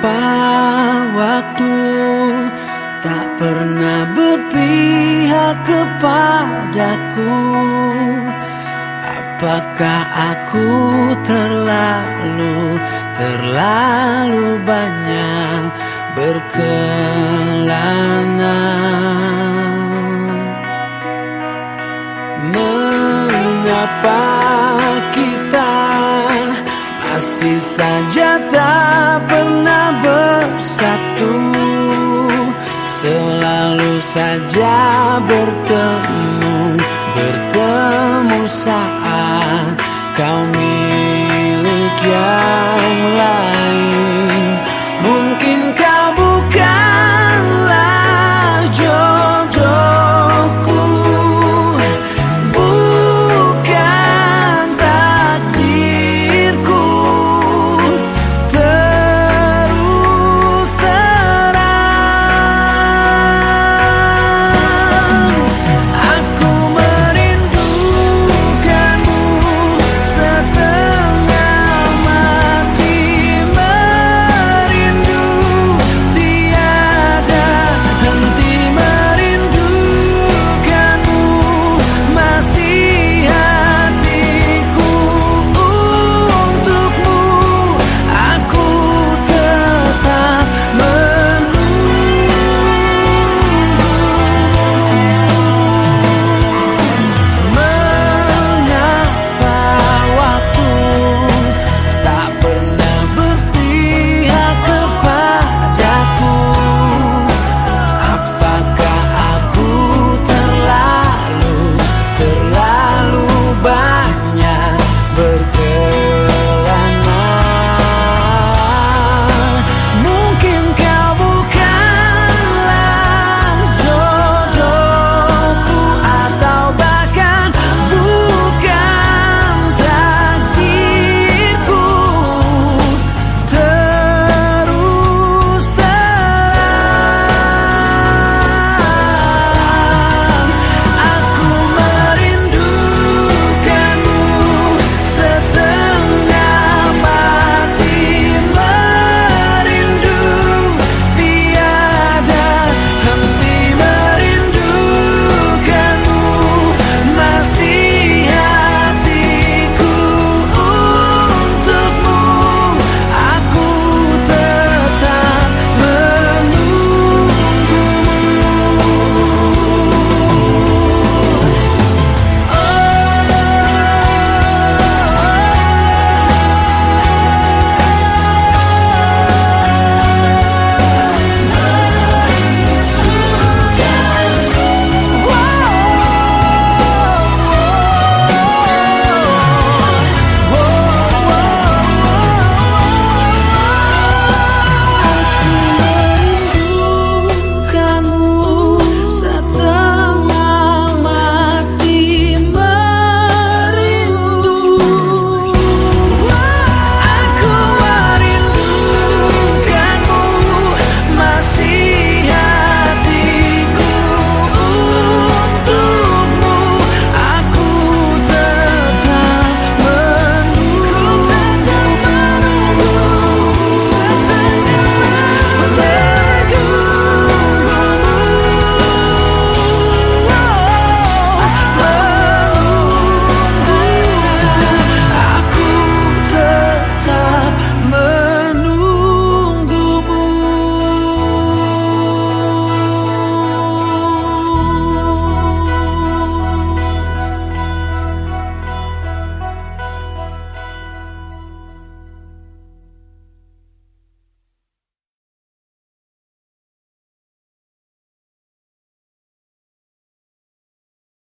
Mengapa waktu tak pernah berpihak kepadaku? Apakah aku terlalu, terlalu banyak berkelana masih saja tak pernah bersatu. Selalu saja bertemu, bertemu saat